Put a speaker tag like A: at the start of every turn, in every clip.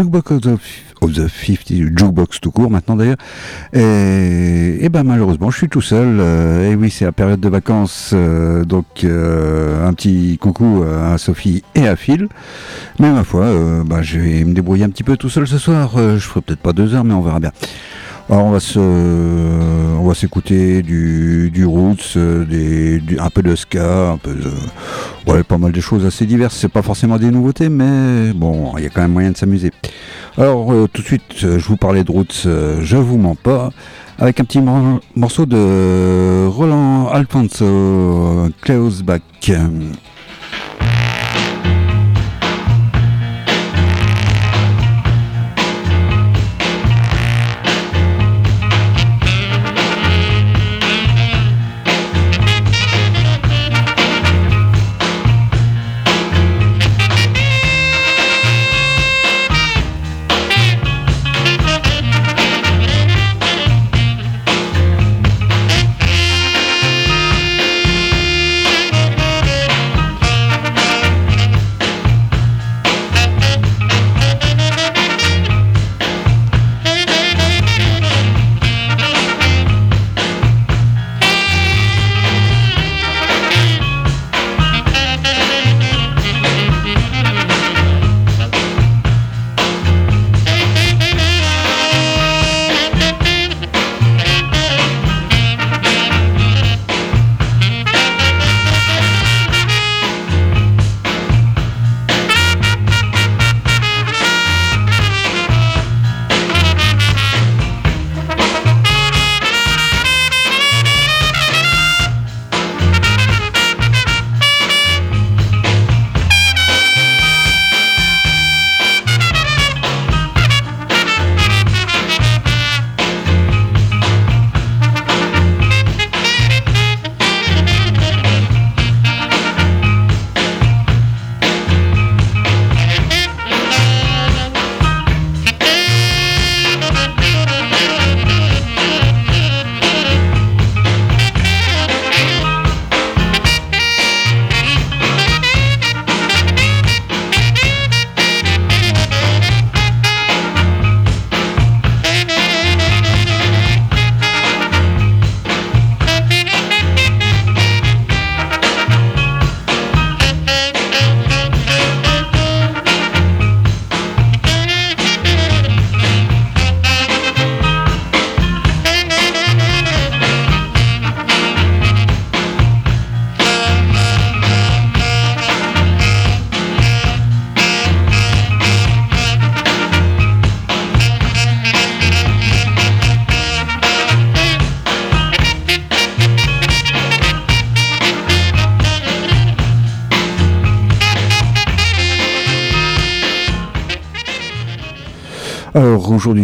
A: Jukebox of the, of the 50, Jukebox tout court maintenant d'ailleurs. Et, et ben malheureusement, je suis tout seul. Euh, et oui, c'est la période de vacances. euh, donc, euh, un petit coucou à Sophie et à Phil. Mais ma foi, bah, je vais me débrouiller un petit peu tout seul ce soir. Je ferai peut-être pas deux heures, mais on verra bien. Alors on va se, on va s'écouter du, roots, euh, un peu de ska, un peu pas mal de choses assez diverses. C'est pas forcément des nouveautés, mais bon, il y a quand même moyen de s'amuser. Alors euh, tout de suite, euh, je vous parlais de roots, je vous mens pas, avec un petit mor- morceau de Roland Alfonso, euh,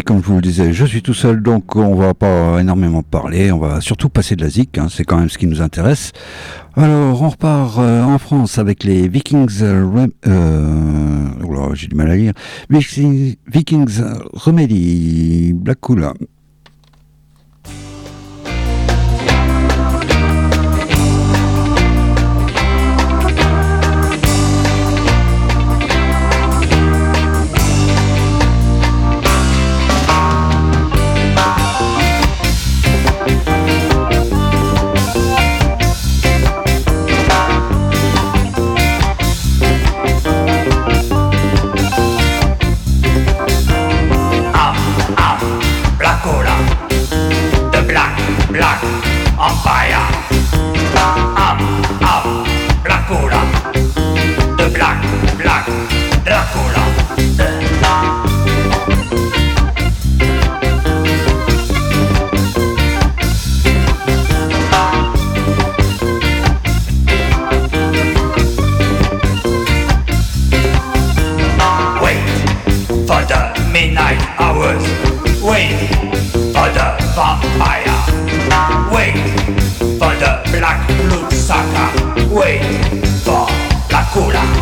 A: comme je vous le disais, je suis tout seul, donc on va pas énormément parler, on va surtout passer de la zik, hein, c'est quand même ce qui nous intéresse. Alors on repart euh, en France avec les Vikings, euh, euh, j'ai du mal à lire, Vikings, Vikings Remedy, Black Coola.
B: Vampire. Wait for the black blood sucker. Wait for la cola.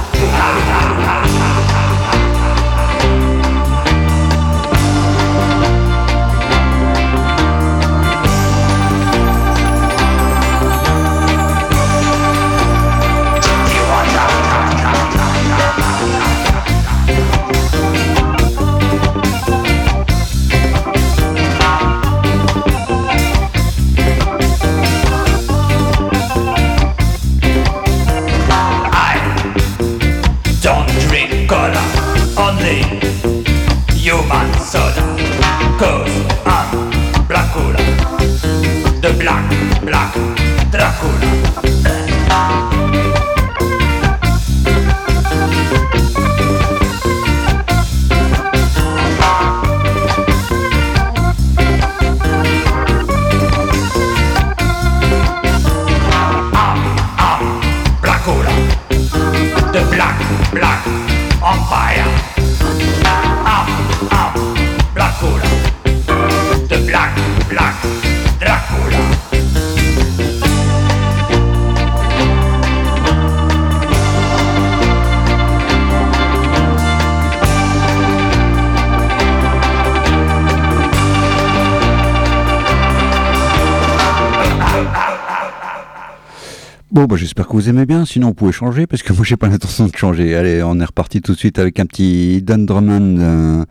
A: Bah, j'espère que vous aimez bien. Sinon, vous pouvez changer parce que moi, j'ai pas l'intention de changer. Allez, on est reparti tout de suite avec un petit Dan Drummond, euh,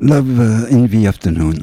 A: Love euh, in the Afternoon.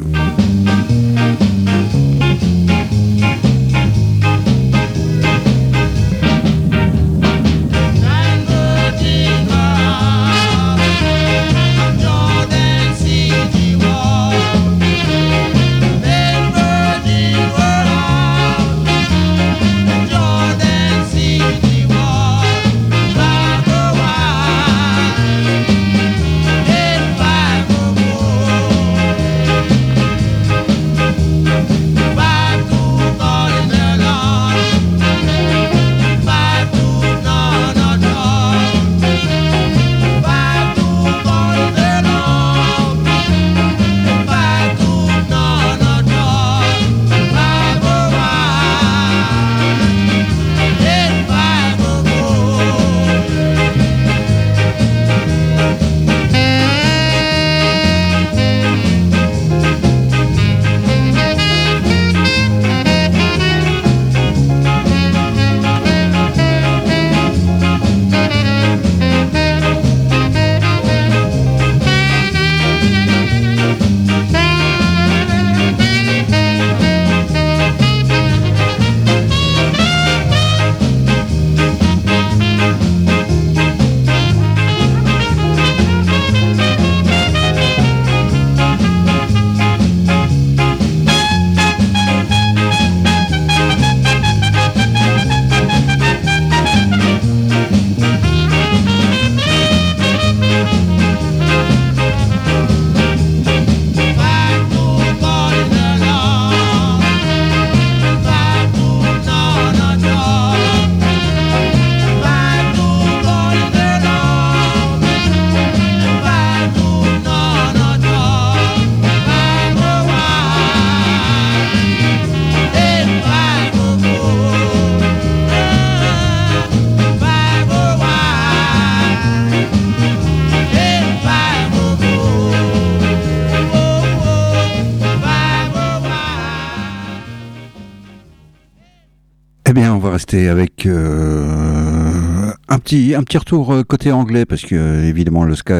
A: Un petit retour euh, côté anglais parce que euh, évidemment le ska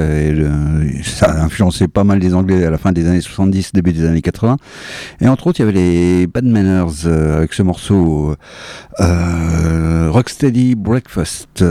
A: ça a influencé pas mal les Anglais à la fin des années 70, début des années 80. Et entre autres, il y avait les Bad Manners euh, avec ce morceau Rocksteady Breakfast.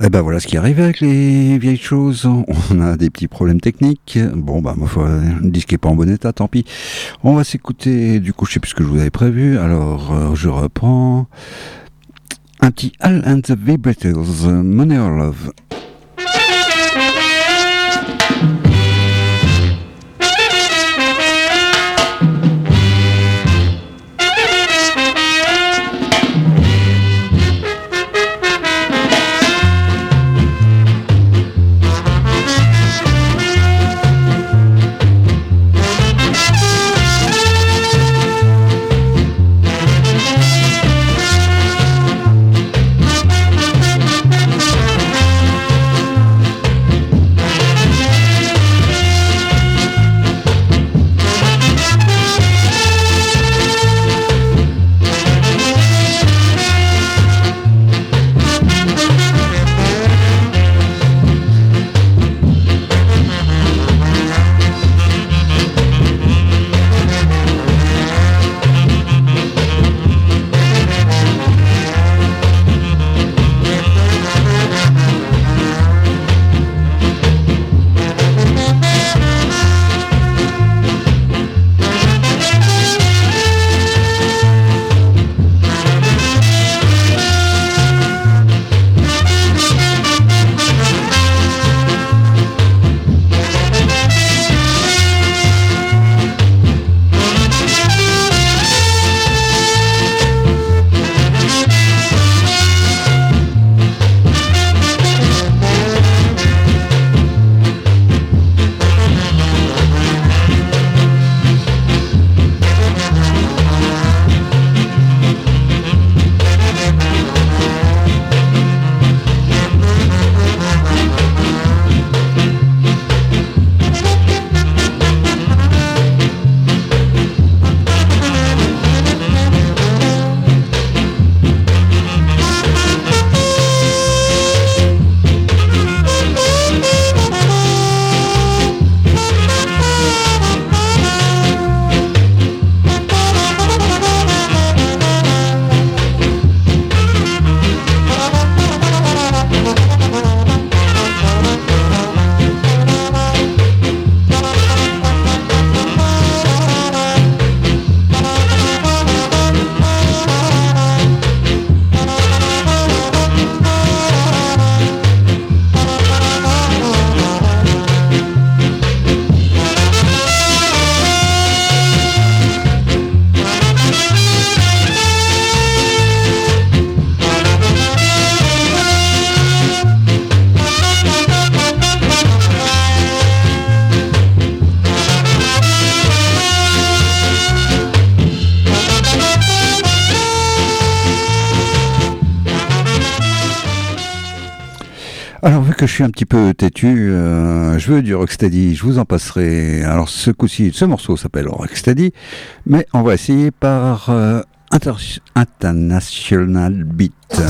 C: Eh ben voilà ce qui arrive avec les vieilles choses. On a des petits problèmes techniques. Bon bah ma foi, le disque est pas en bon état, tant pis. On va s'écouter. Du coup, je sais plus ce que je vous avais prévu. Alors euh, je reprends un petit All and the Vibrators, Money or Love. Suis un petit peu têtu, euh, je veux du Rocksteady, je vous en passerai. Alors ce coup-ci, ce morceau s'appelle Rocksteady, mais on va essayer par euh, International Beat.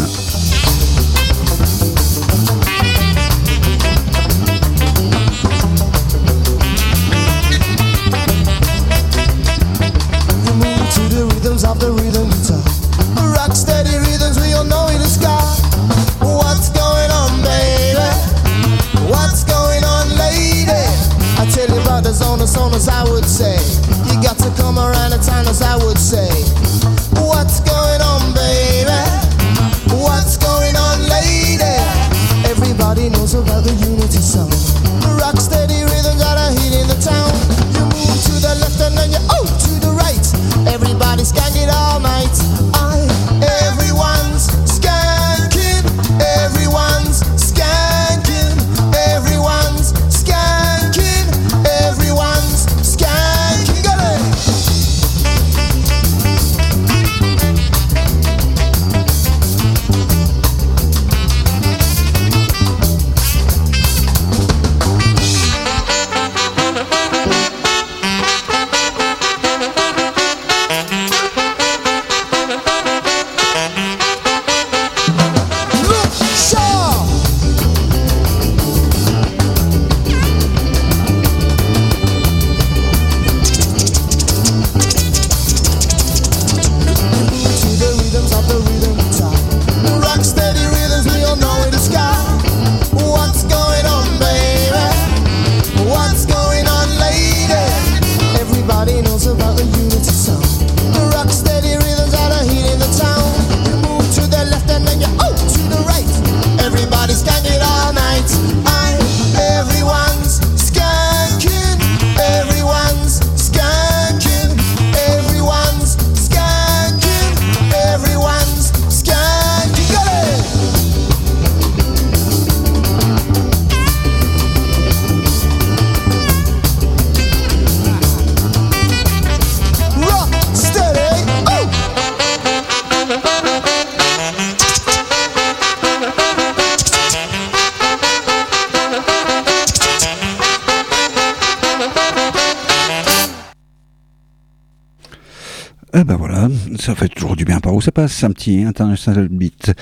D: Ça passe, un petit international beat.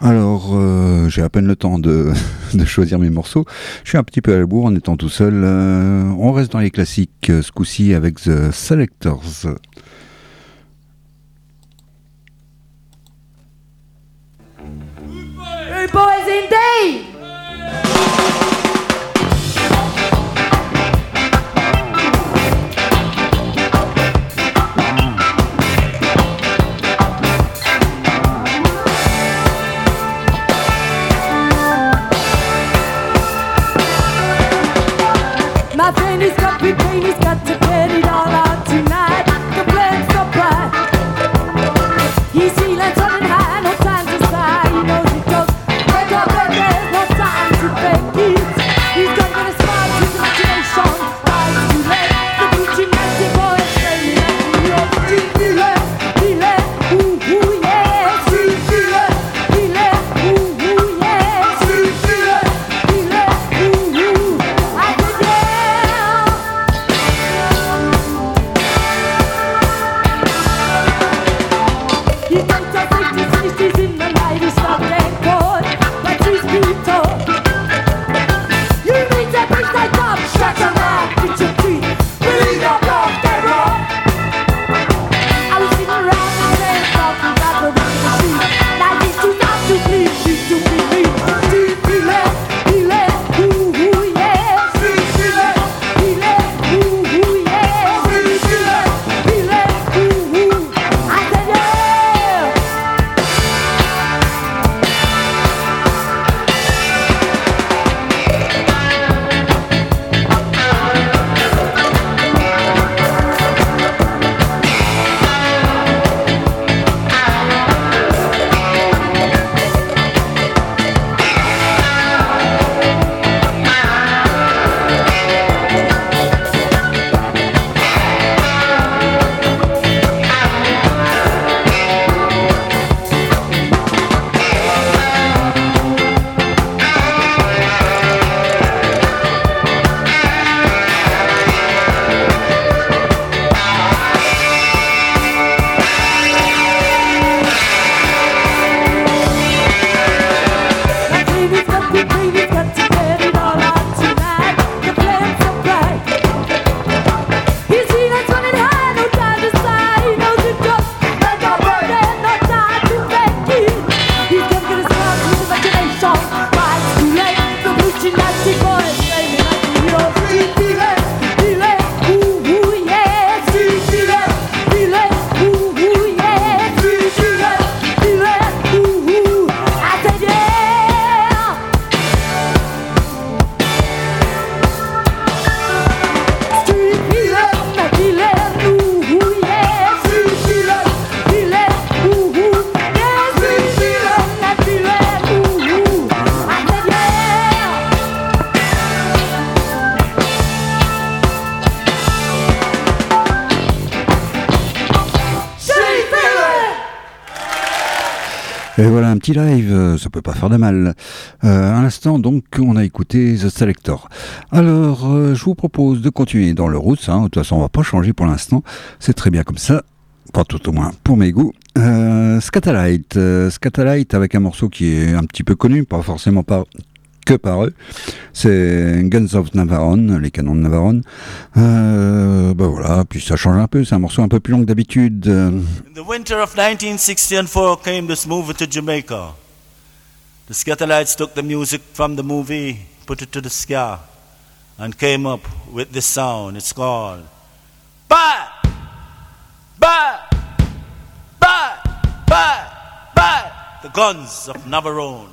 D: Alors, euh, j'ai à peine le temps de, de, choisir mes morceaux. Je suis un petit peu à la bourre en étant tout seul. Euh, on reste dans les classiques euh, ce coup-ci avec The Selectors. De mal. Euh, à l'instant, donc, on a écouté The Selector. Alors, euh, je vous propose de continuer dans le route. Hein. De toute façon, on va pas changer pour l'instant. C'est très bien comme ça. Pas tout au moins pour mes goûts. Euh, Scatterlight. Euh, avec un morceau qui est un petit peu connu, pas forcément par que par eux. C'est Guns of Navarone, les canons de Navarone. Ben voilà, puis ça change un peu, c'est un morceau un peu plus long que d'habitude.
E: In the winter of 1964 came this movie to Jamaica. The Scatterlights took the music from the movie, put it to the ska, and came up with this sound. It's called Bye! Bye! Bye! Bye! Bye! The Guns of Navarone.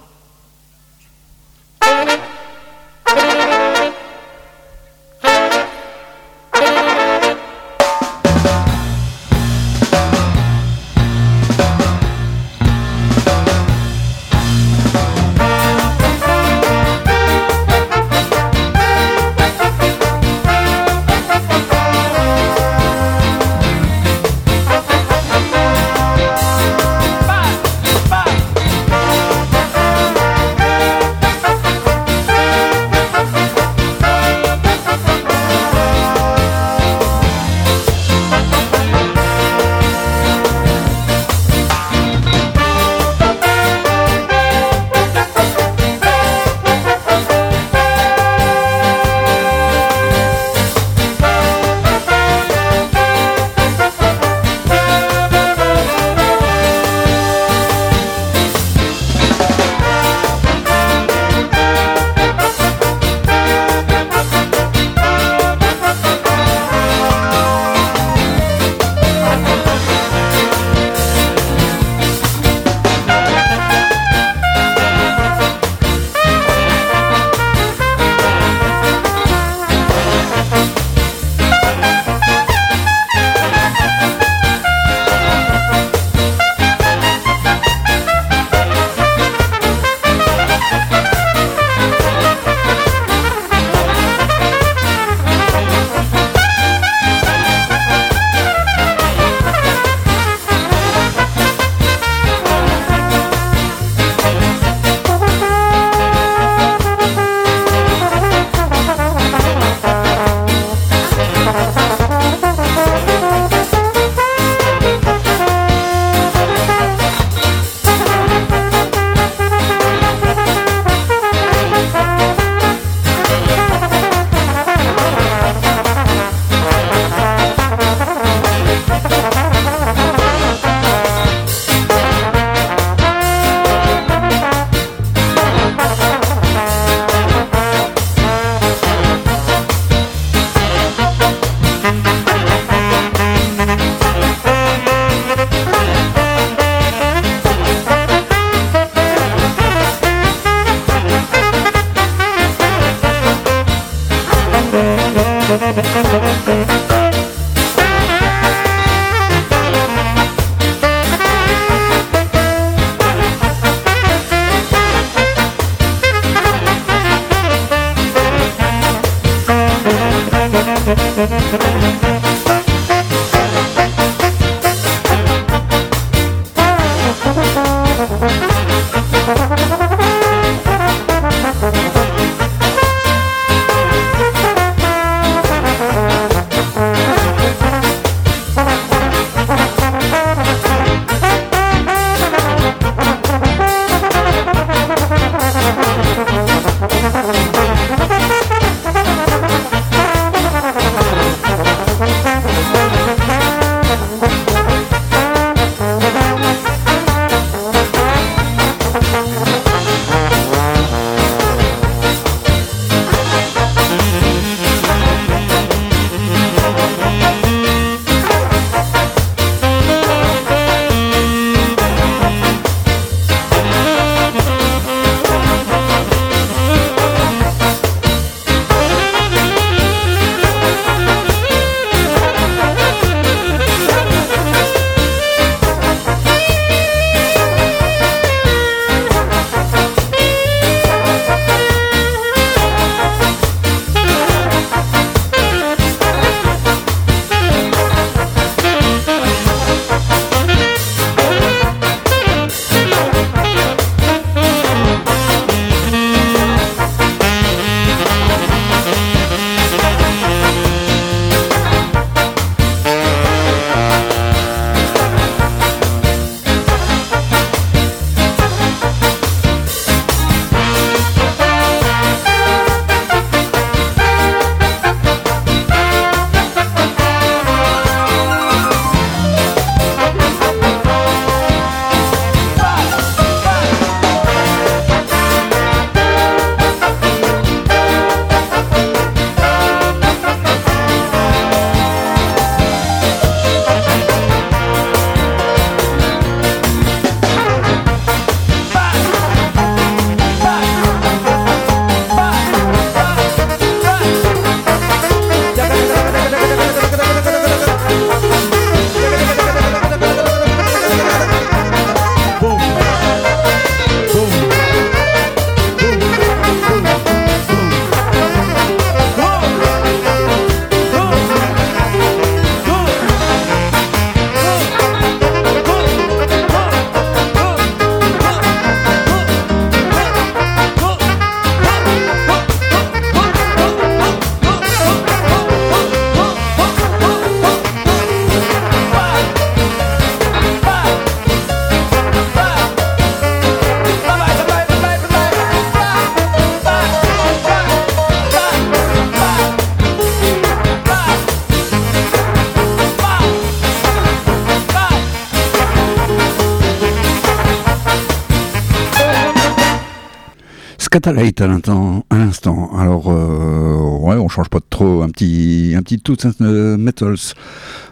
A: Catalate à l'instant. à l'instant. Alors, euh, ouais, on change pas de trop. Un petit, un petit and the Metals,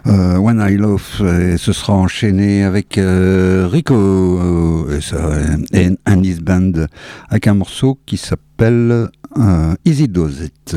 A: euh, When I Love, et ce sera enchaîné avec euh, Rico euh, et, ça, et band avec un morceau qui s'appelle euh, Easy Does It.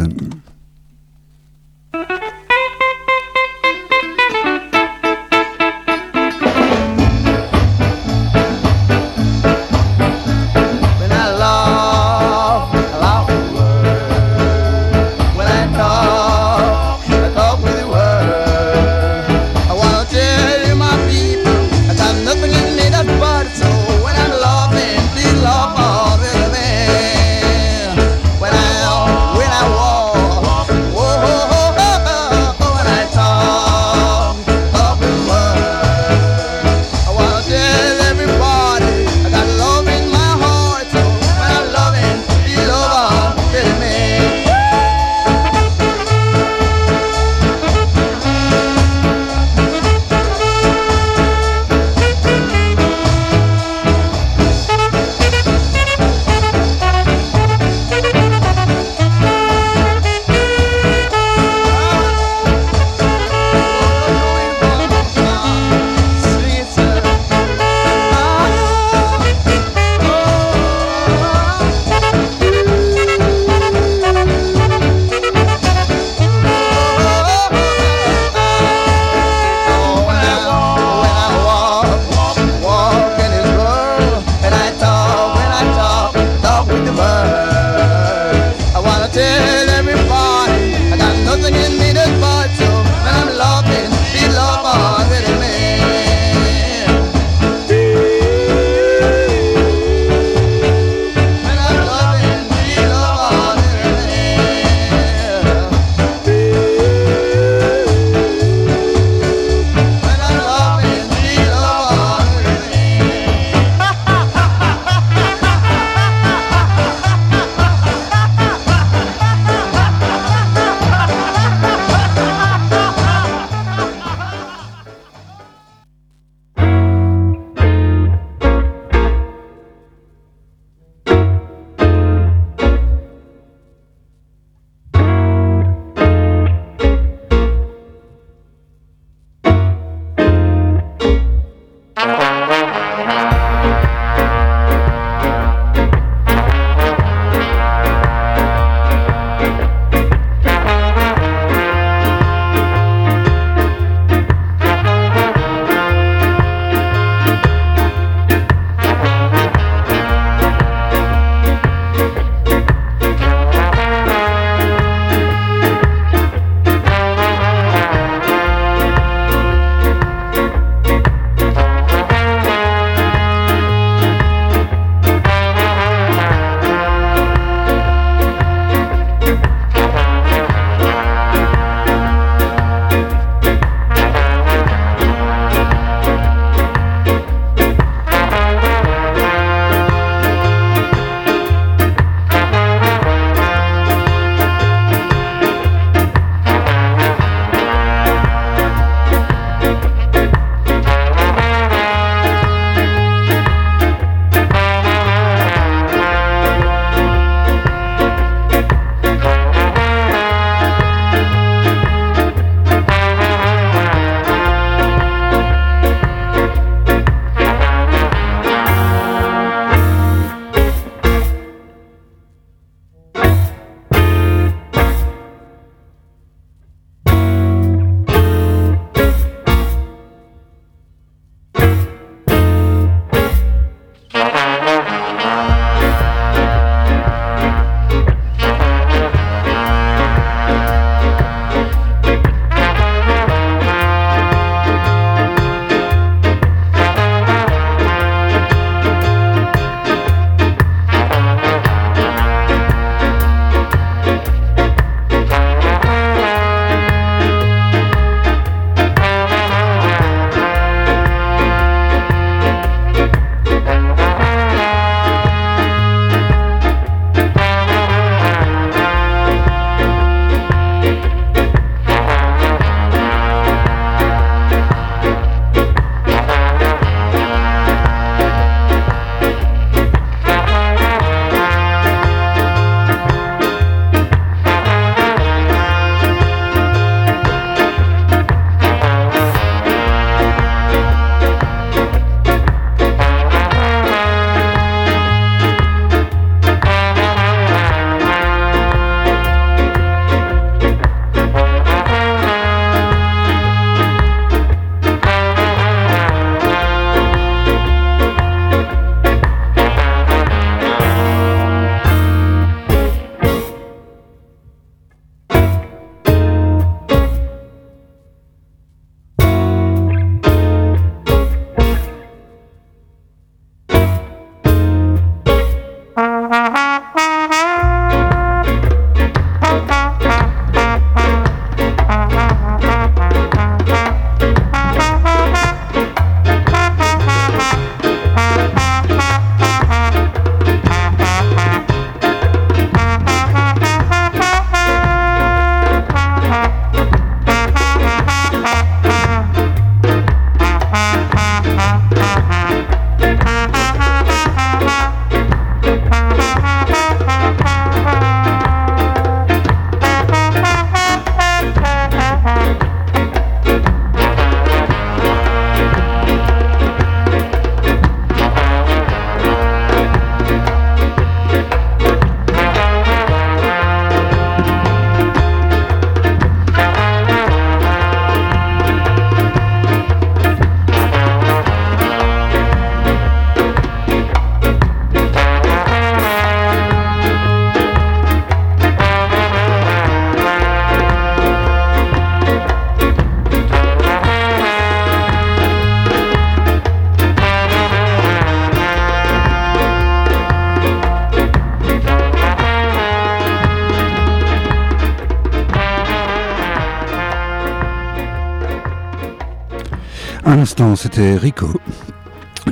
A: C'était Rico.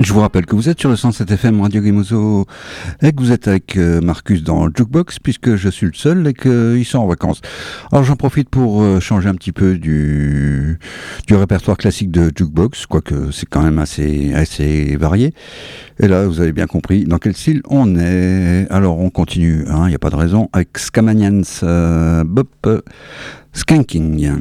A: Je vous rappelle que vous êtes sur le 107 FM Radio Gamozo et que vous êtes avec euh, Marcus dans le Jukebox puisque je suis le seul et qu'ils sont en vacances. Alors j'en profite pour euh, changer un petit peu du, du répertoire classique de Jukebox, quoique c'est quand même assez, assez varié. Et là, vous avez bien compris dans quel style on est. Alors on continue, il n'y a pas de raison, avec Scamanians euh, Bop euh, Skanking.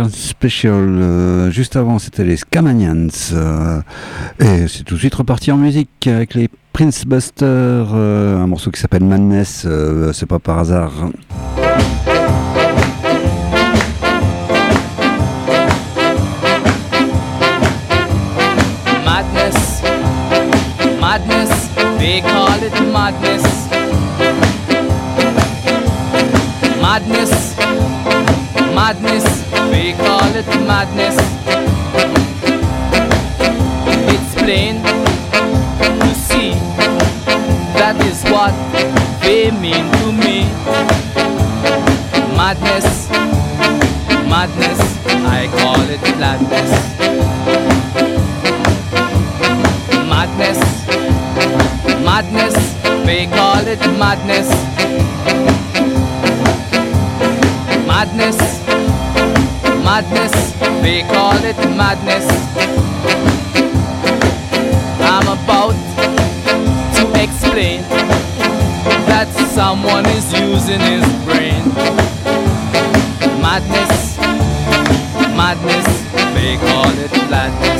A: Western Special, euh, juste avant c'était les Scamanians, euh, et c'est tout de suite reparti en musique avec les Prince Buster, euh, un morceau qui s'appelle Madness, c'est pas par hasard.
F: madness, madness, they call it madness. Madness, madness, they call it madness. It's plain to see that is what they mean to me. Madness, madness, I call it gladness. madness, madness, they call it madness. Madness, madness, they call it madness. I'm about to explain that someone is using his brain. Madness, madness, they call it gladness.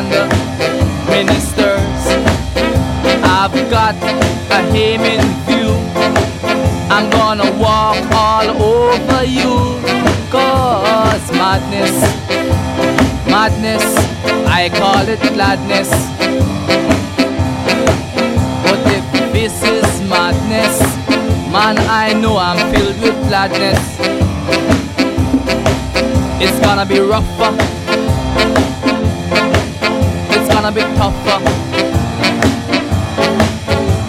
F: Propaganda ministers. I've got a aim in view. I'm gonna walk all over you. Cause madness, madness, I call it gladness. But if this is madness, man, I know I'm filled with gladness. It's gonna be rougher. Gonna be tougher.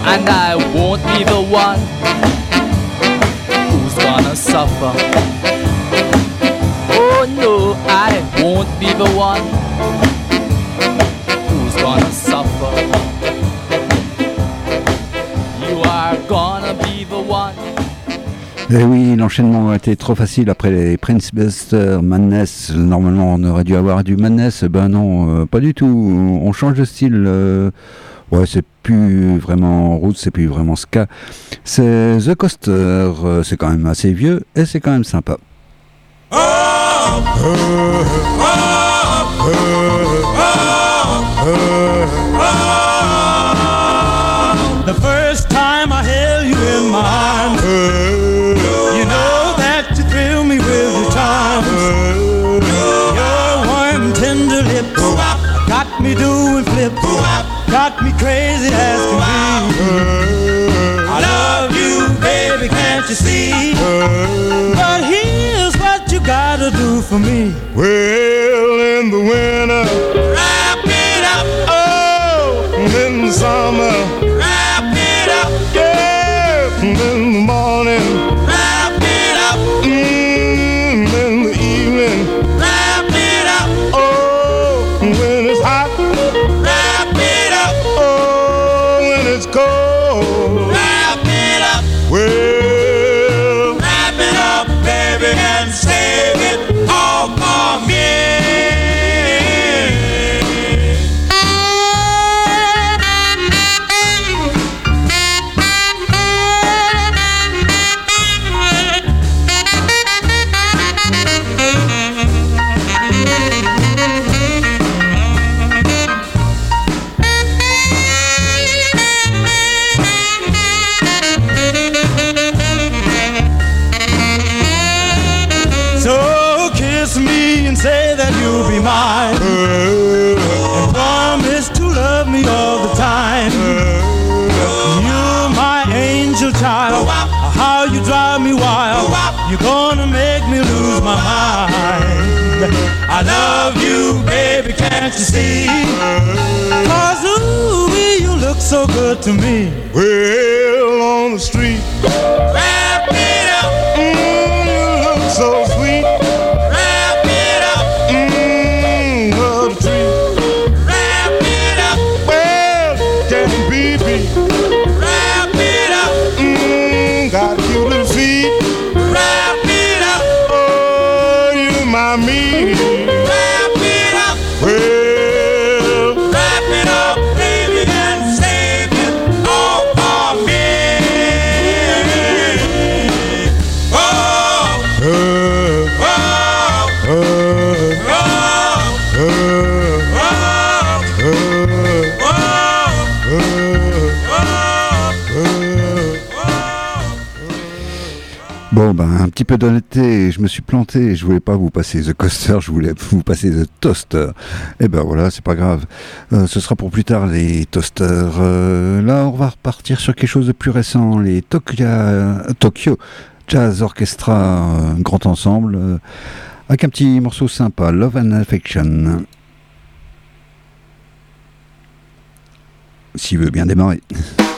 F: And I won't be the one who's gonna suffer. Oh no, I won't be the one who's gonna suffer. You are gonna be the one.
A: Eh oui, l'enchaînement a été trop facile après les Prince Buster, Madness. Normalement, on aurait dû avoir du Madness. Ben non, euh, pas du tout. On change de style. euh, ouais, c'est plus vraiment route, c'est plus vraiment ska. C'est The Coaster. euh, c'est quand même assez vieux et c'est quand même sympa.
G: The for me.
H: Well, in the winter,
G: Wrap it up,
H: oh, in the summer,
G: wrap it up,
H: yeah, in the morning,
G: wrap it up,
H: mm, in the evening,
G: wrap it up,
H: oh, when it's hot,
G: wrap it up.
H: oh, when it's cold.
G: Wrap it up,
H: Well,
G: wrap it up, baby, and save it to me.
I: Well,
J: peu d'honnêteté, je me suis planté, je voulais pas vous passer The Coaster, je voulais vous passer The Toaster. Et ben voilà, c'est pas grave. Euh, ce sera pour plus tard les toasters. Euh, là, on va repartir sur quelque chose de plus récent, les Tokyo, Tokyo Jazz Orchestra, euh, grand ensemble, avec un petit morceau sympa, Love and Affection. S'il veut bien démarrer.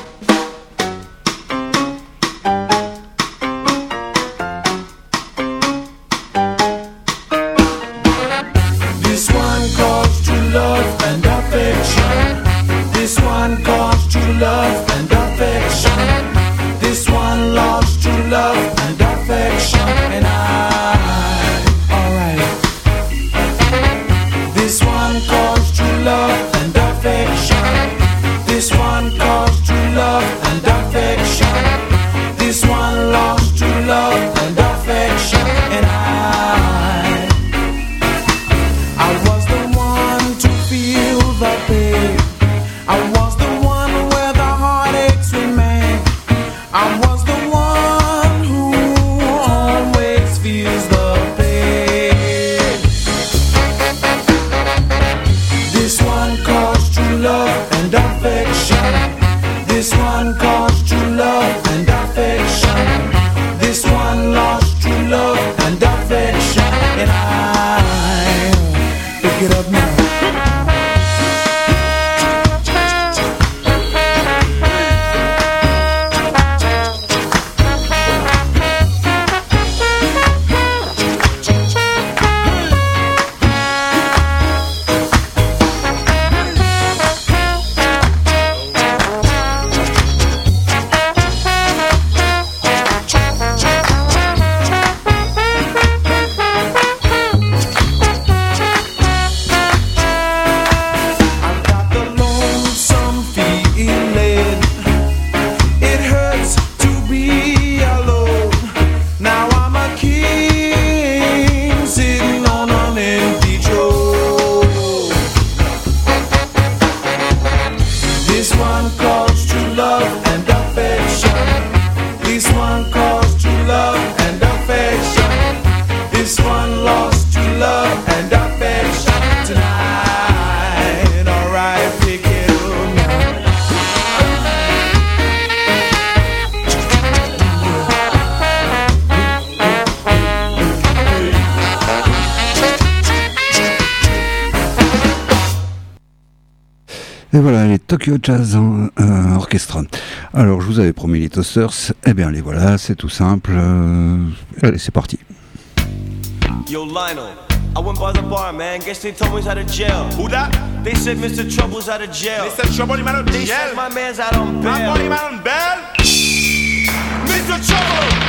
J: Tokyo Jazz hein, euh, Orchestra. Alors, je vous avais promis les Toasters, eh bien les voilà, c'est tout simple. Euh, allez, c'est parti.
K: Yo Lionel, I went by the bar, man. Guess they told me he's out of jail. Who that? They said Mr. Trouble's out of jail.
I: They said Trouble him out of jail.
K: They said my man's out on bail.
I: My boy him out on bail. Mr. Trouble.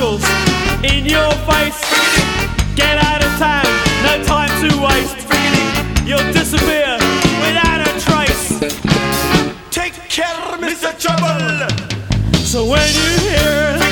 I: Like in your face, get out of town, no time to waste. You'll disappear without a trace.
K: Take care, Mr. Trouble.
I: So when you hear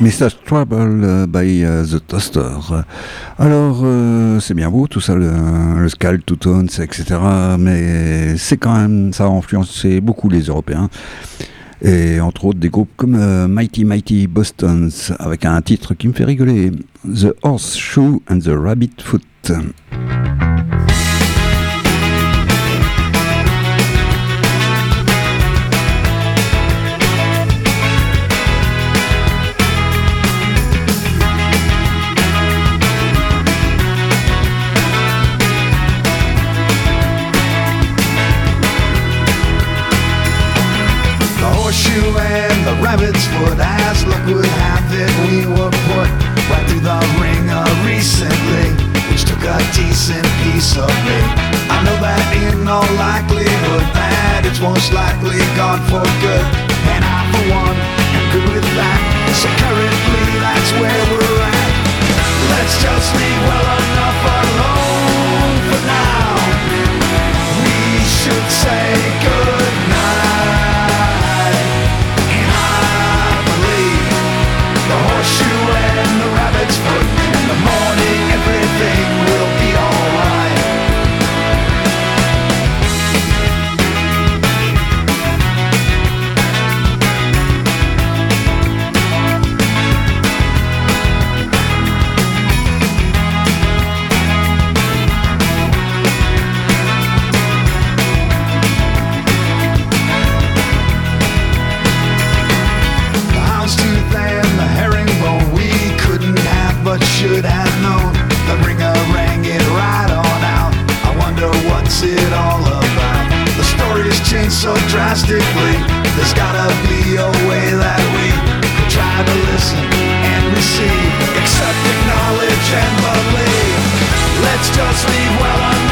I: Mr. Trouble
A: by euh, The Toaster. Alors, euh, c'est bien beau tout ça, le, le Two Tones, etc. Mais c'est quand même, ça a influencé beaucoup les Européens. Et entre autres des groupes comme euh, Mighty Mighty Boston's, avec un titre qui me fait rigoler, The Horseshoe and the Rabbit Foot.
L: Foot, as luck would have it, we were put right through the ringer recently, which took a decent piece of me. I know that in all likelihood that it's most likely gone for good, and I for one good with that. So currently that's where we're at. Let's just leave well enough alone There's gotta be a way that we try to listen and receive, accept, acknowledge, and believe. Let's just leave well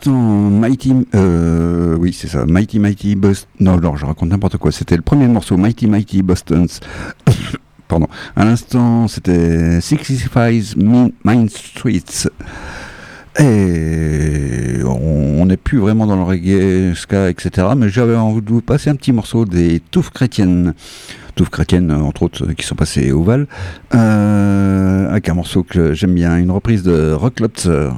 A: l'instant Mighty, euh, oui c'est ça, Mighty Mighty Boston. Non, alors je raconte n'importe quoi. C'était le premier morceau Mighty Mighty Boston's. Pardon. À l'instant, c'était 65 Main Streets. Et on n'est plus vraiment dans le reggae, ska, etc. Mais j'avais envie de vous passer un petit morceau des touffes chrétiennes. Touffes chrétiennes, entre autres, qui sont passées au Val. Euh, avec un morceau que j'aime bien, une reprise de Rock Lobster.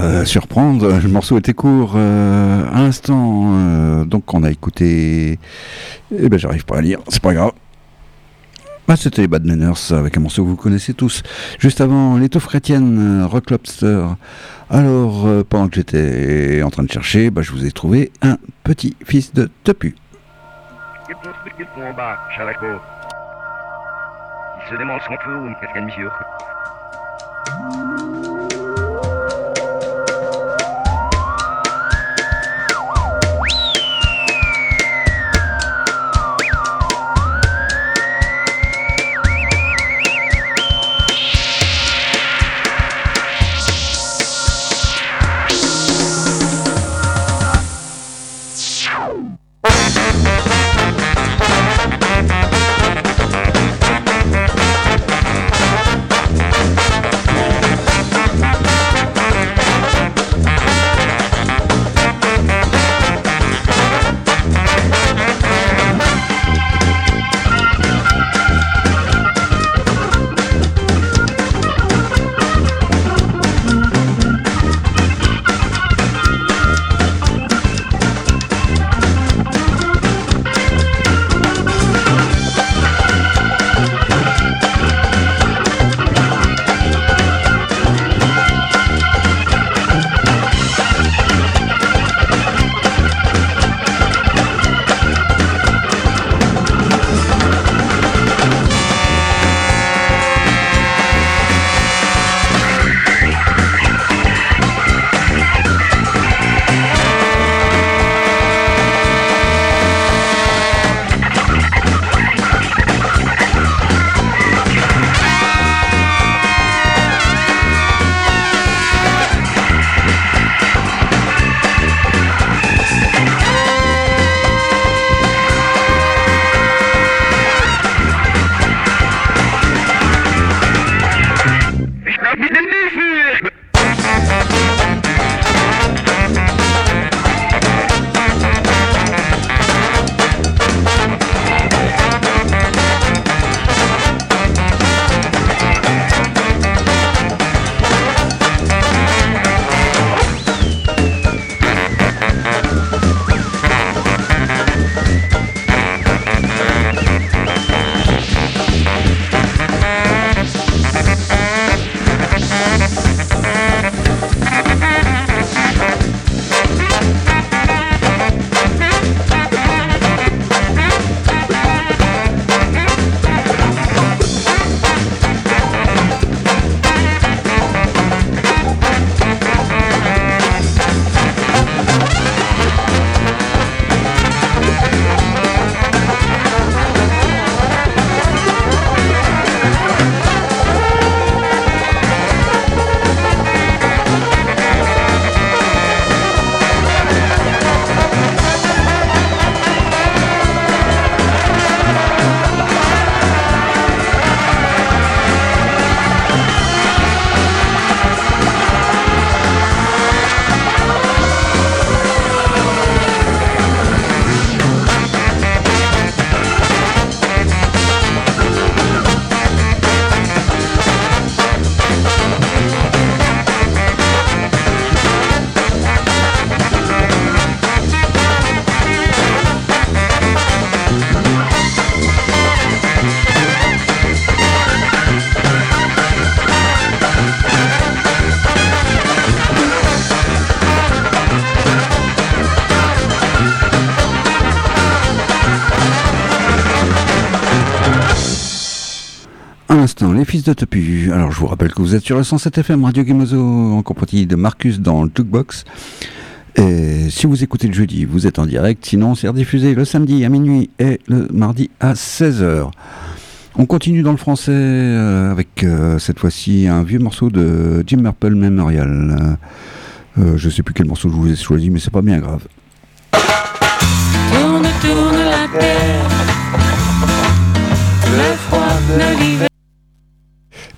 A: Euh, surprendre Le morceau était court euh, à l'instant, euh, donc on a écouté. Eh ben, j'arrive pas à lire, c'est pas grave. Ah, c'était Bad Manners avec un morceau que vous connaissez tous. Juste avant, les Taufres Etienne, Rock Lobster. Alors, euh, pendant que j'étais en train de chercher, bah, je vous ai trouvé un petit fils de Tepu. les fils de Topu. Alors je vous rappelle que vous êtes sur le 107 FM Radio Gamozo en compagnie de Marcus dans le Jukebox. Et si vous écoutez le jeudi, vous êtes en direct, sinon c'est rediffusé le samedi à minuit et le mardi à 16h. On continue dans le français euh, avec euh, cette fois-ci un vieux morceau de Jim Marple Memorial. Euh, je sais plus quel morceau je vous ai choisi, mais c'est pas bien grave.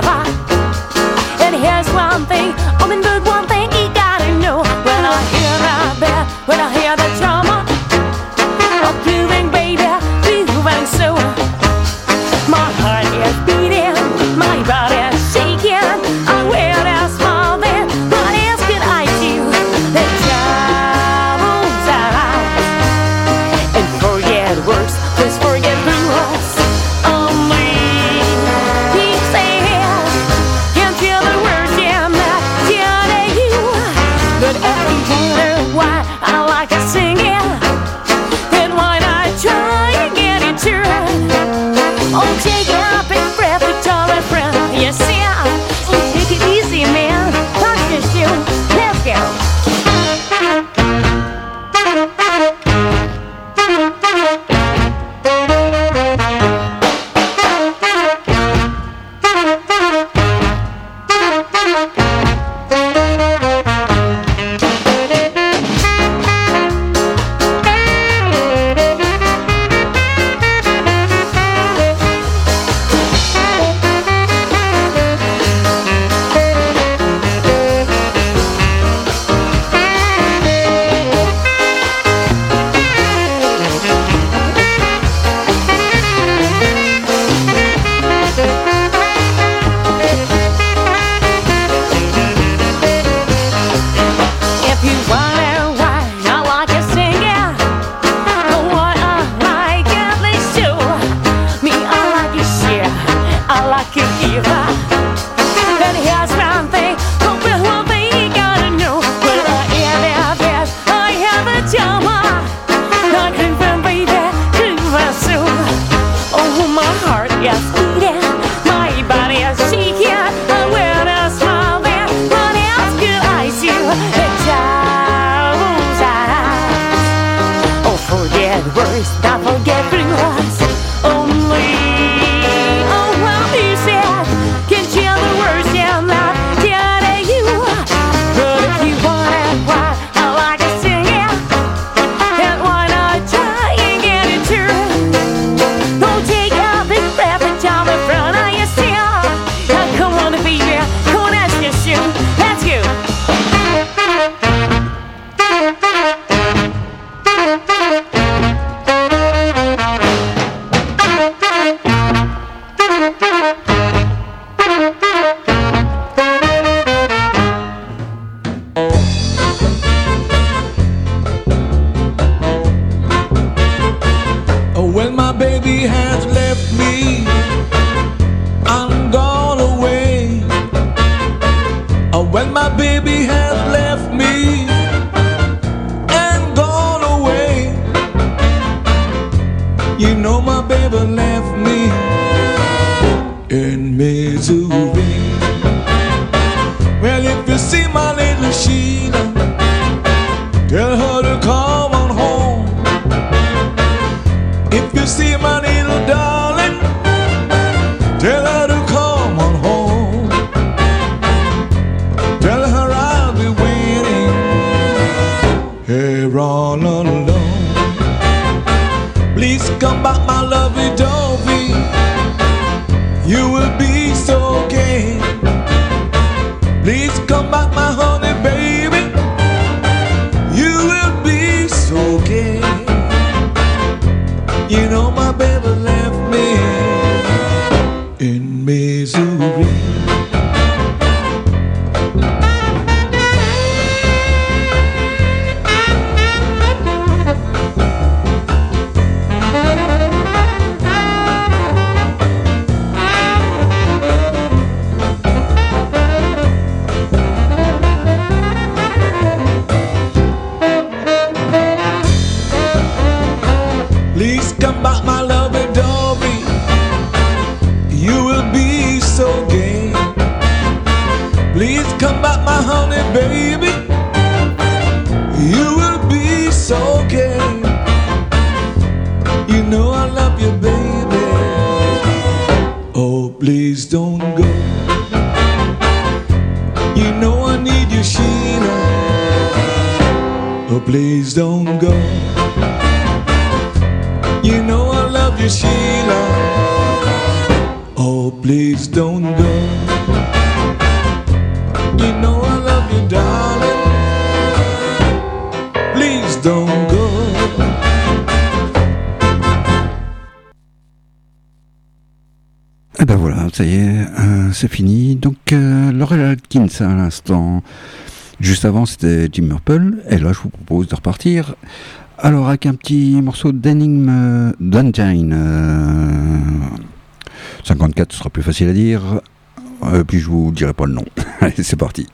M: And here's one thing
A: à l'instant. Juste avant, c'était Jim Murple. Et là, je vous propose de repartir. Alors, avec un petit morceau d'Enigme Dungeon. Euh, 54, ce sera plus facile à dire. Et puis, je vous dirai pas le nom. Allez, c'est parti.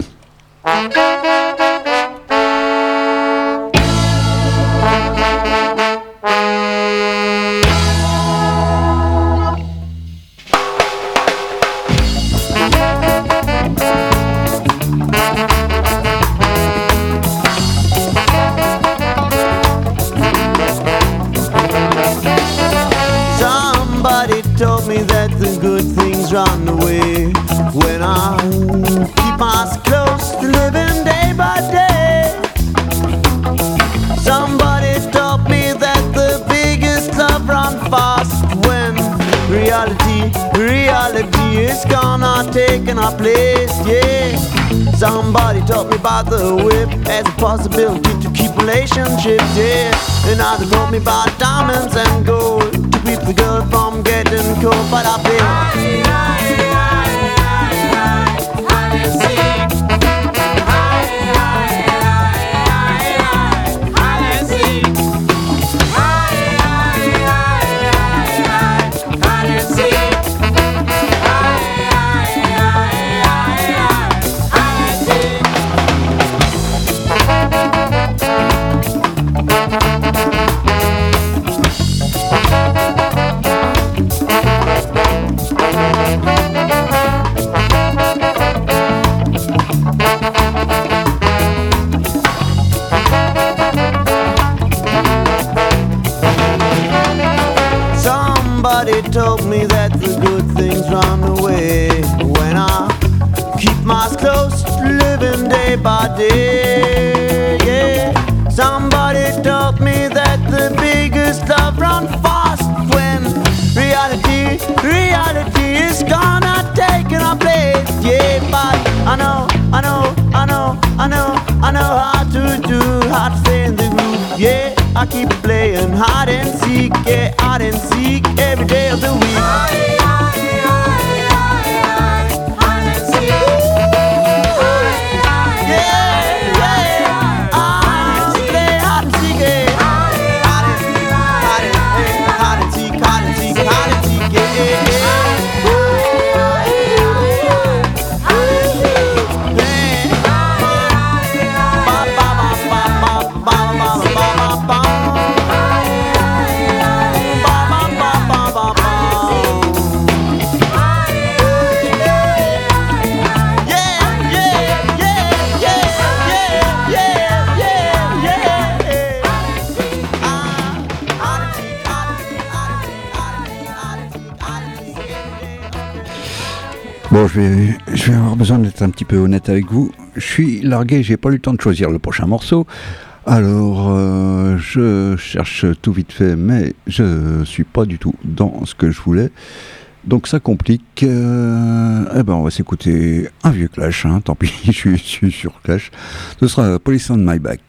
N: Somebody taught me about the whip as a possibility to keep relationships, yeah. And others told me about diamonds and gold to keep the girl from getting cold. But I feel. Day. Yeah. Somebody told me that the biggest love run fast when reality, reality is gonna take our place. Yeah, but I know, I know, I know, I know, I know how to do, how stay in the groove. Yeah, I keep playing hide and seek, yeah, hide and seek every day of the week.
A: Je vais, avoir besoin d'être un petit peu honnête avec vous. Je suis largué, j'ai pas eu le temps de choisir le prochain morceau. Alors, euh, je cherche tout vite fait, mais je suis pas du tout dans ce que je voulais. Donc ça complique. Euh, eh ben, on va s'écouter un vieux Clash. hein, tant pis, je suis, je suis sur Clash. Ce sera Police on My Back.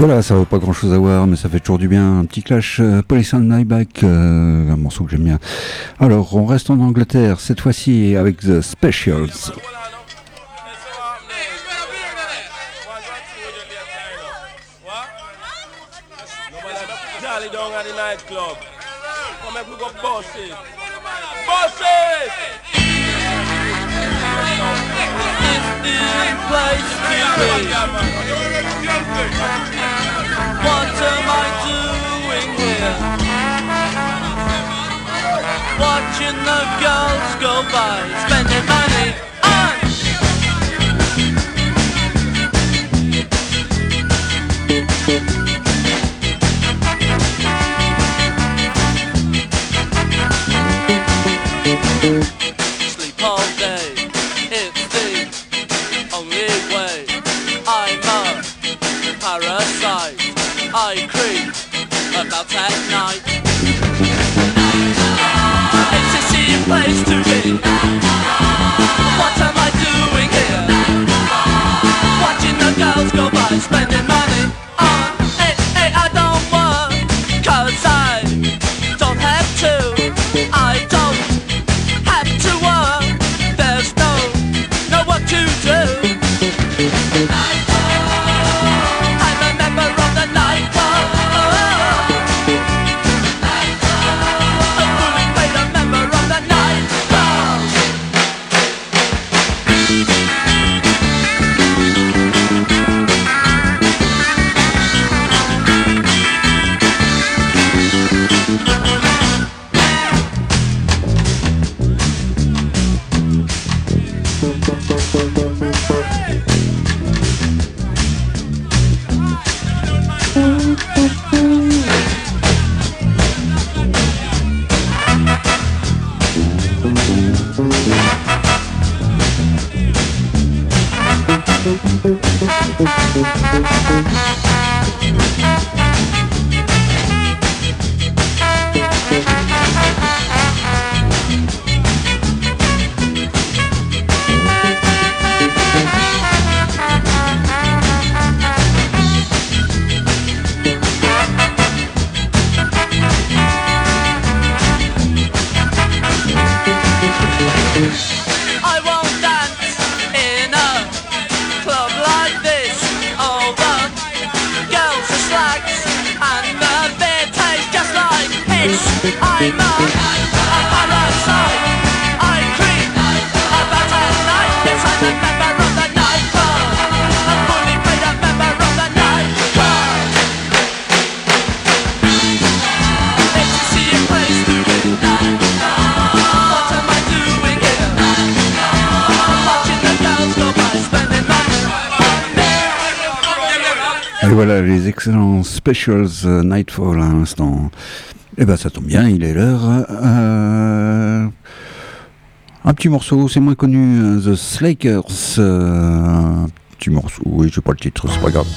O: Voilà, ça vaut pas grand chose à voir, mais ça fait toujours du bien. Un petit clash euh, Police and euh, un morceau que j'aime bien. Alors, on reste en Angleterre, cette fois-ci avec The Specials. Specials euh, Nightfall à l'instant. Eh ben ça tombe bien, il est l'heure. Euh, un petit morceau, c'est moins connu, euh, The Slakers. Un petit morceau, oui, j'ai pas le titre, c'est pas grave.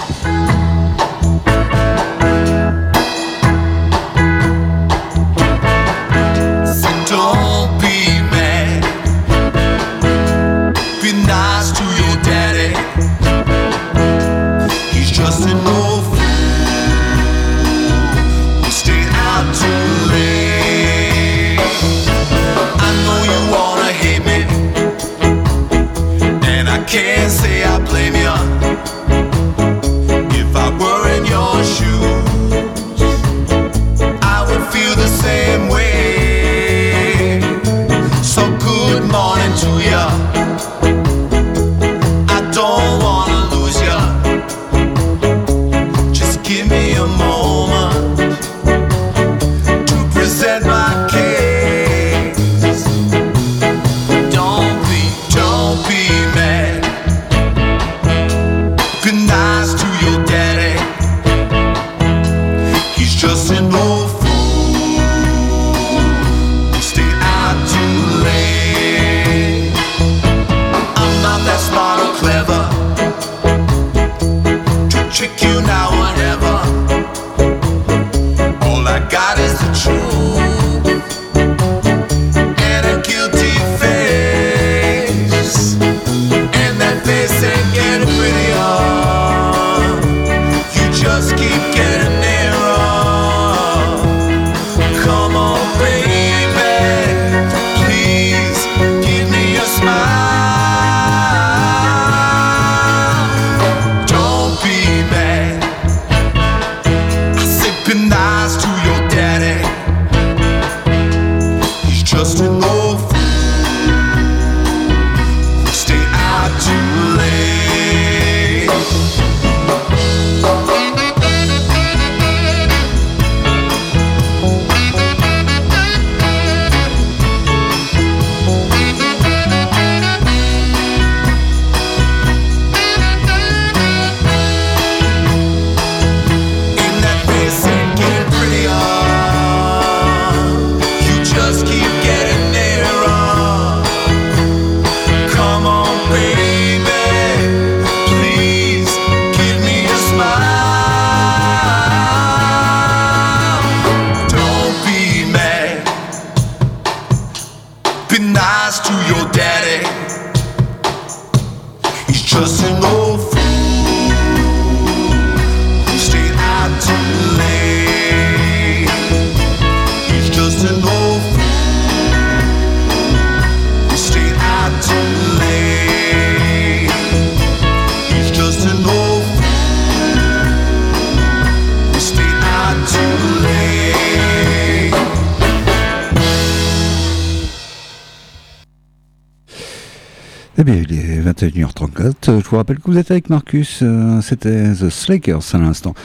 O: vous rappelle que vous êtes avec Marcus, euh, c'était The Slakers à l'instant.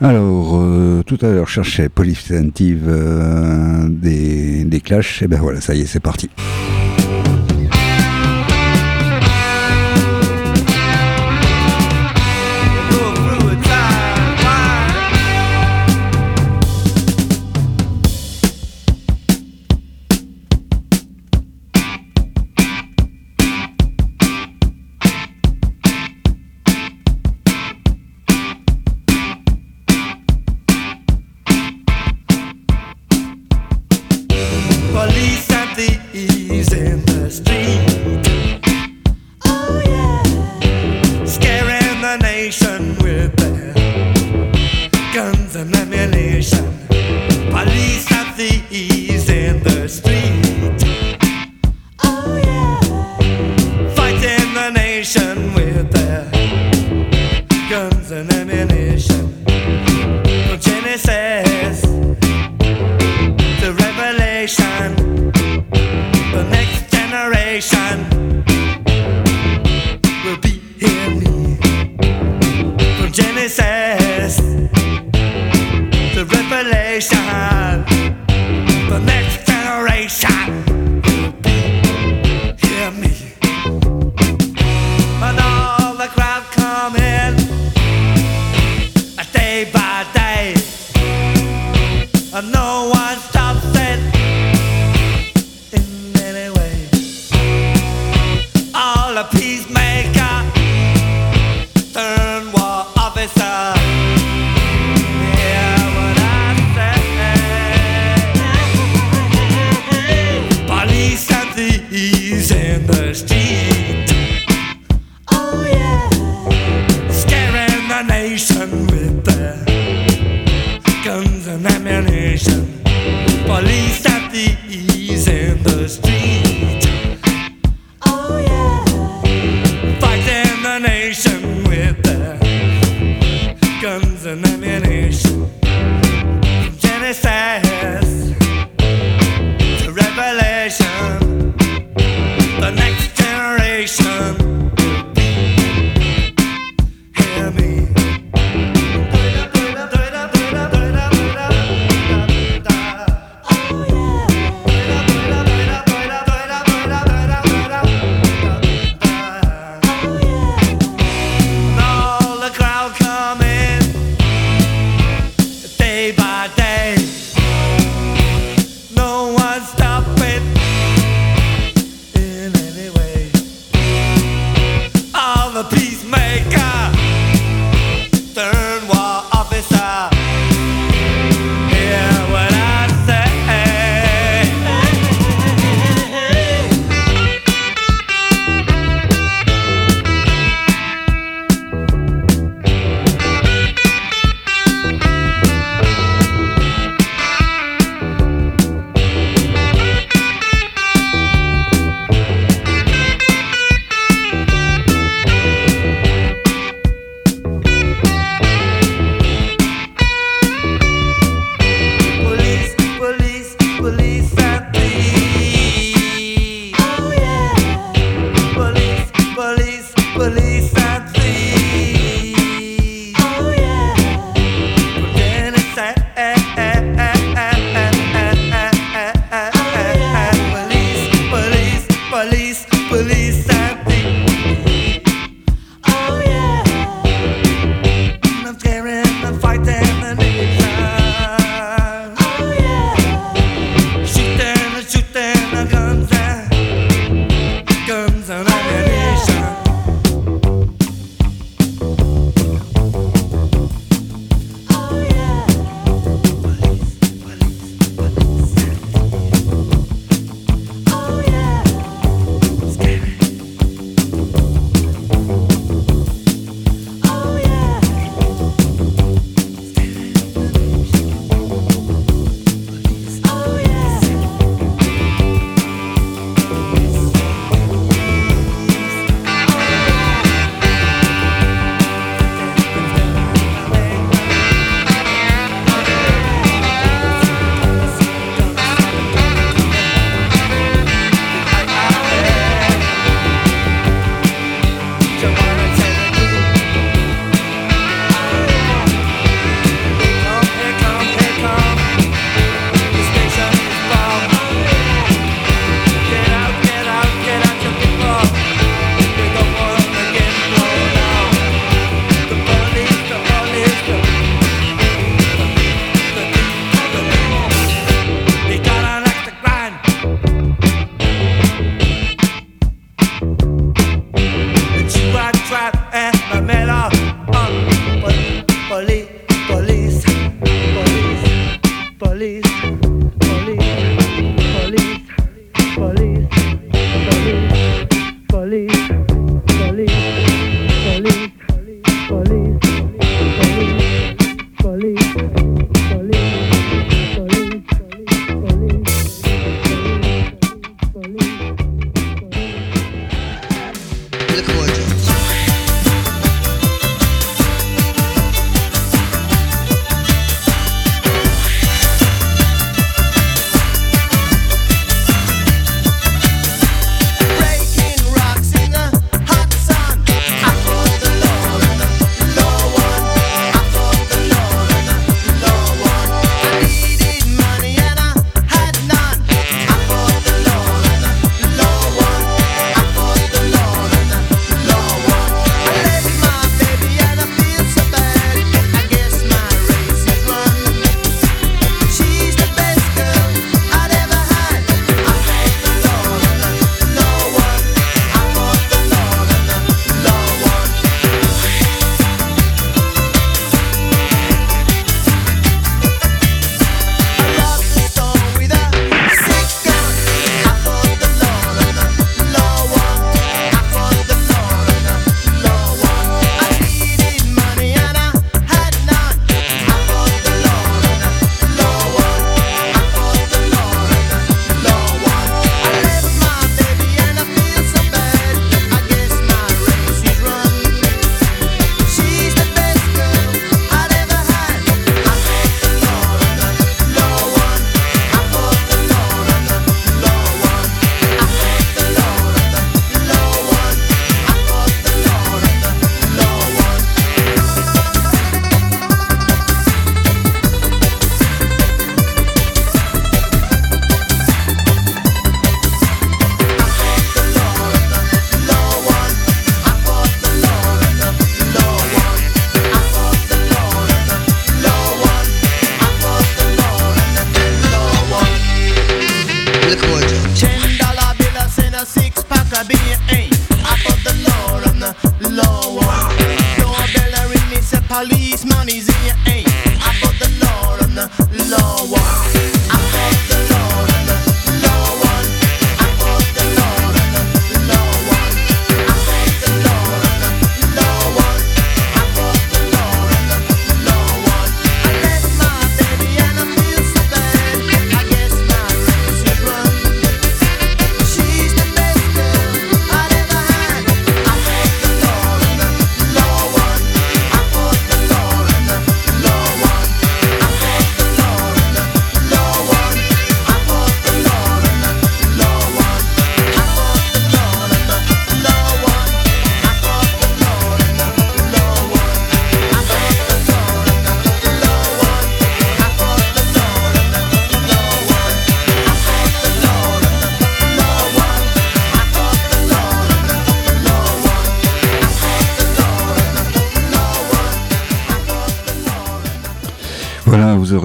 O: Alors, euh, tout à l'heure, je cherchais Polyphantive euh, des, des Clash, et eh ben voilà, ça y est, c'est parti.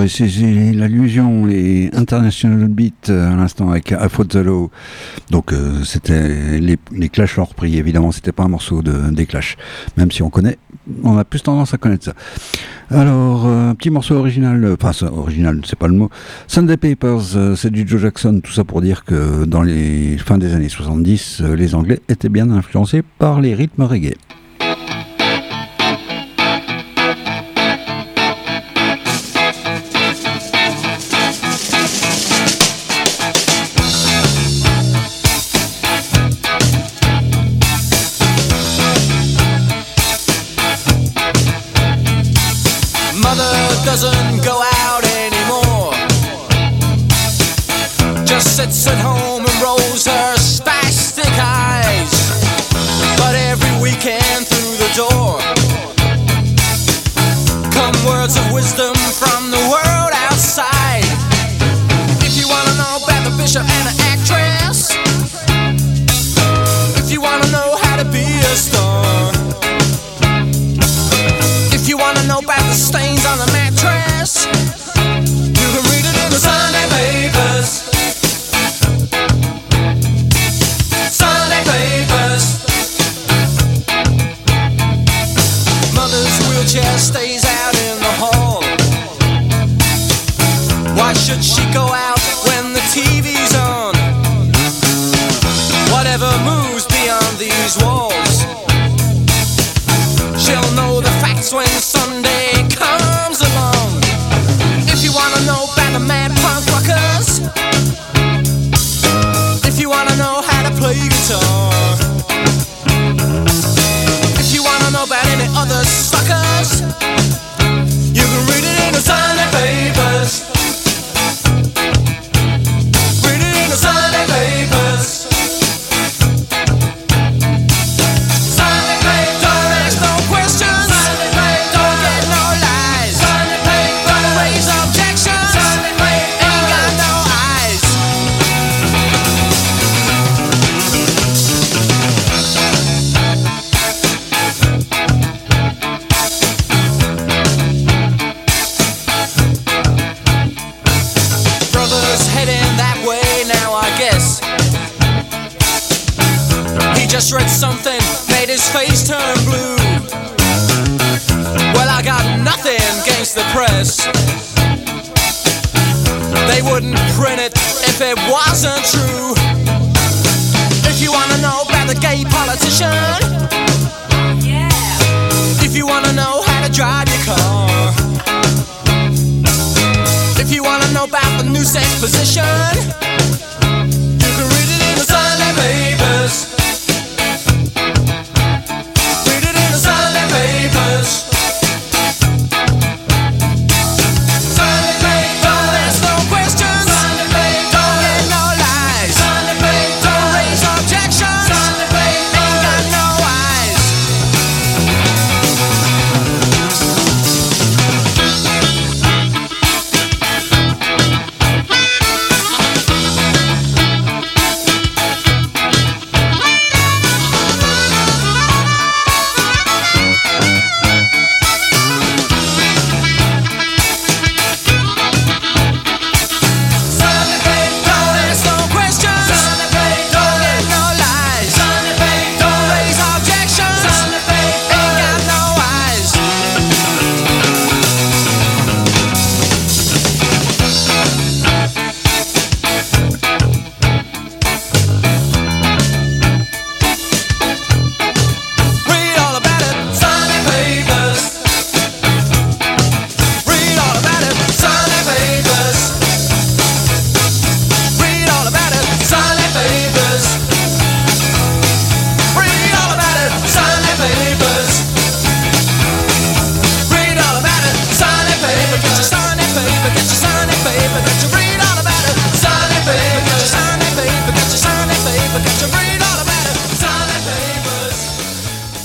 P: C'est l'allusion, les International Beat euh, à l'instant avec Afrozalo. Donc, euh, c'était les, les, Clash l'ont repris, évidemment, c'était pas un morceau de, des Clash, même si on connaît, on a plus tendance à connaître ça. Alors, euh, un petit morceau original, enfin, euh, original, c'est pas le mot. Sunday Papers, c'est du Joe Jackson, tout ça pour dire que dans les fins des années 70, les Anglais étaient bien influencés par les rythmes reggae.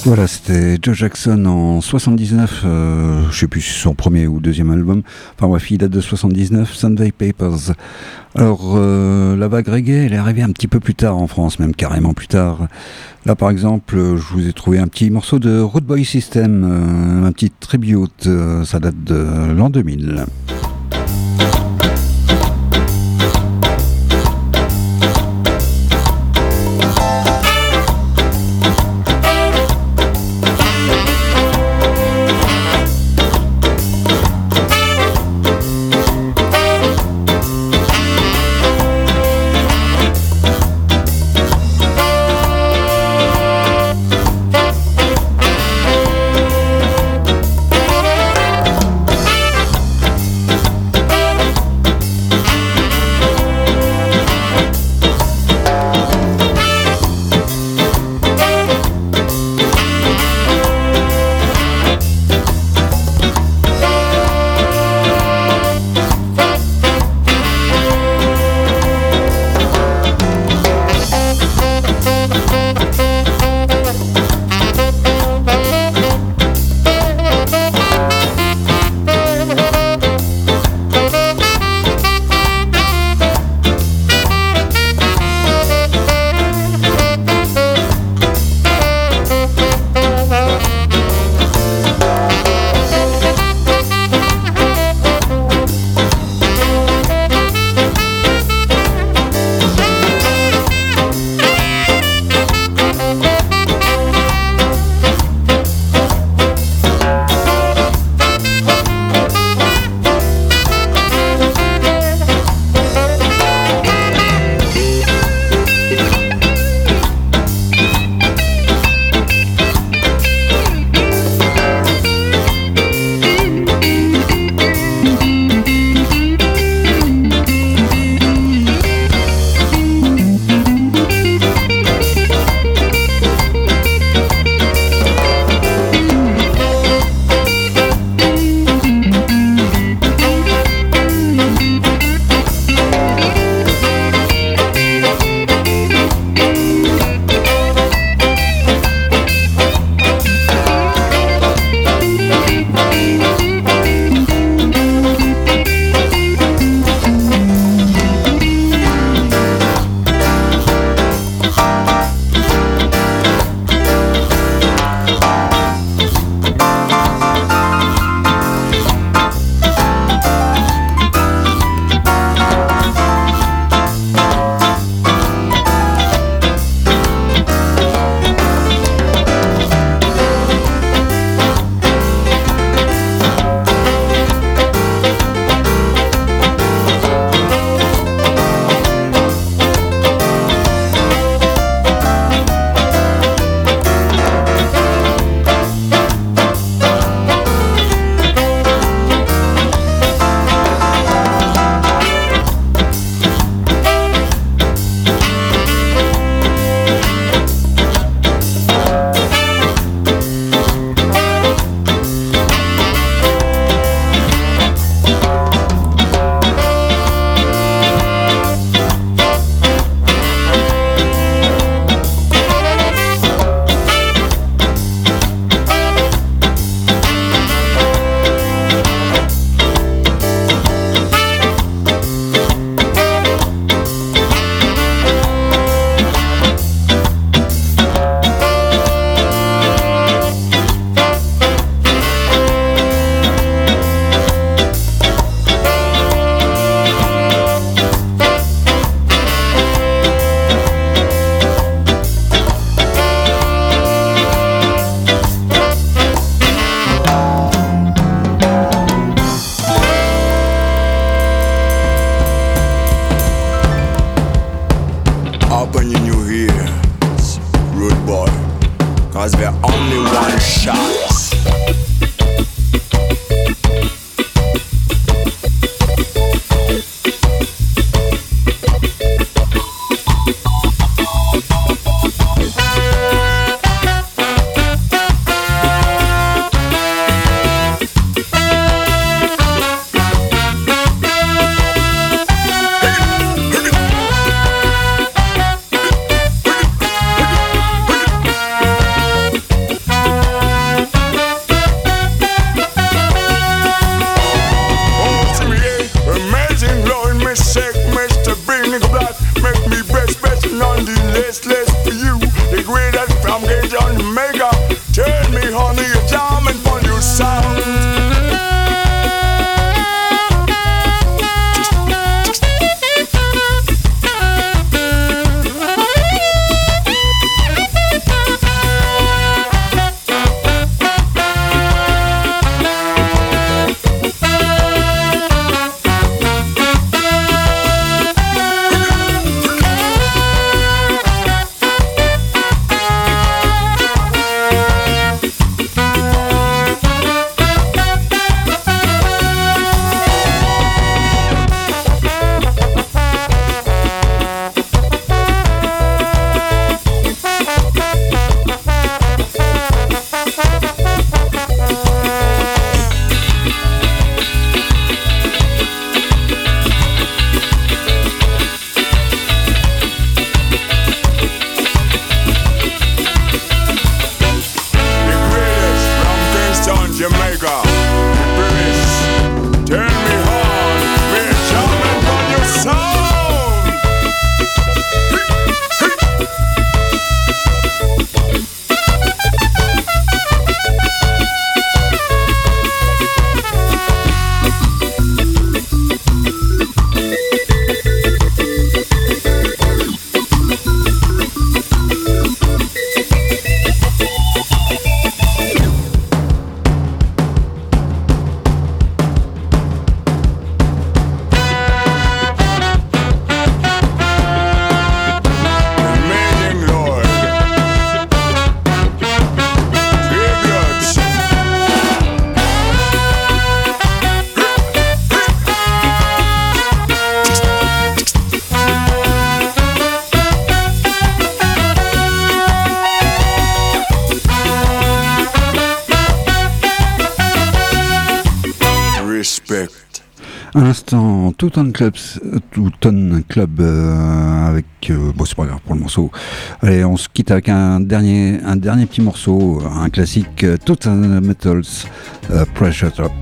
A: Voilà, c'était Joe Jackson en 79, euh, je sais plus si c'est son premier ou deuxième album. Enfin bref, il date de 79, Sunday Papers. Alors, euh, la vague reggae, elle est arrivée un petit peu plus tard en France, même carrément plus tard. Là, par exemple, je vous ai trouvé un petit morceau de Road Boy System, euh, un petit tribute, euh, ça date de l'an 2000.
Q: Touton euh, Club, Club avec. Euh, bon, c'est pas grave pour le morceau. Allez, on se quitte avec un dernier, un dernier petit morceau, un classique, Touton Metals, Pressure Top.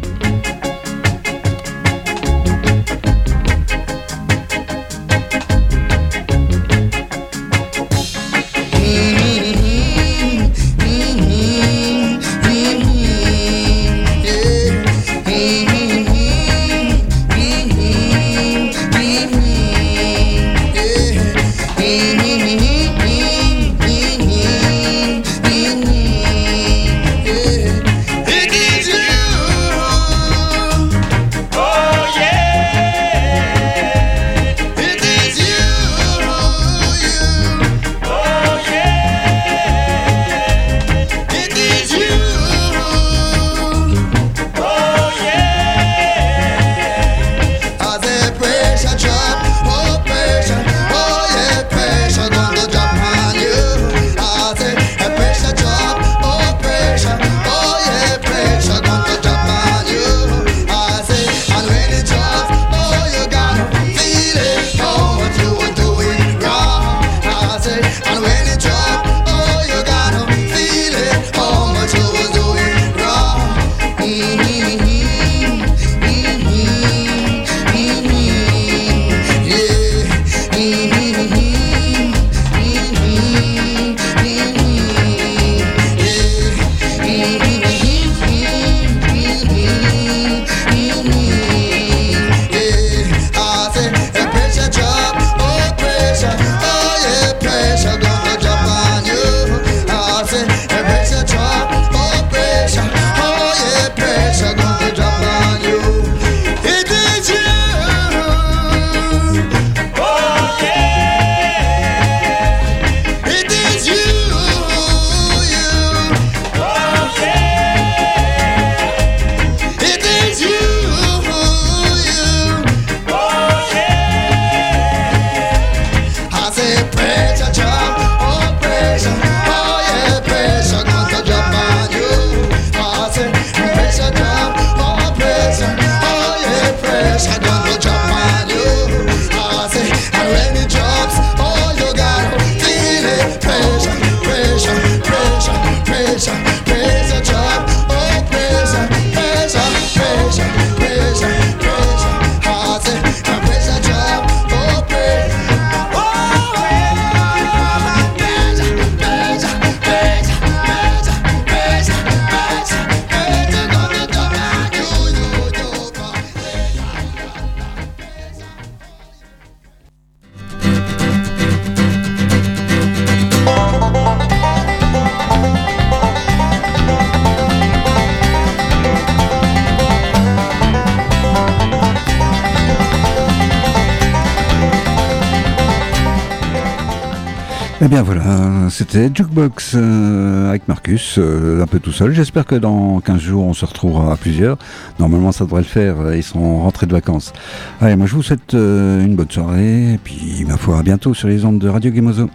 Q: Jukebox euh, avec Marcus, euh, un peu tout seul. J'espère que dans 15 jours, on se retrouvera à plusieurs. Normalement, ça devrait le faire. Euh, ils sont rentrés de vacances. Allez, moi, je vous souhaite une bonne soirée. Et puis, ma foi, à bientôt sur les ondes de Radio Guémozo.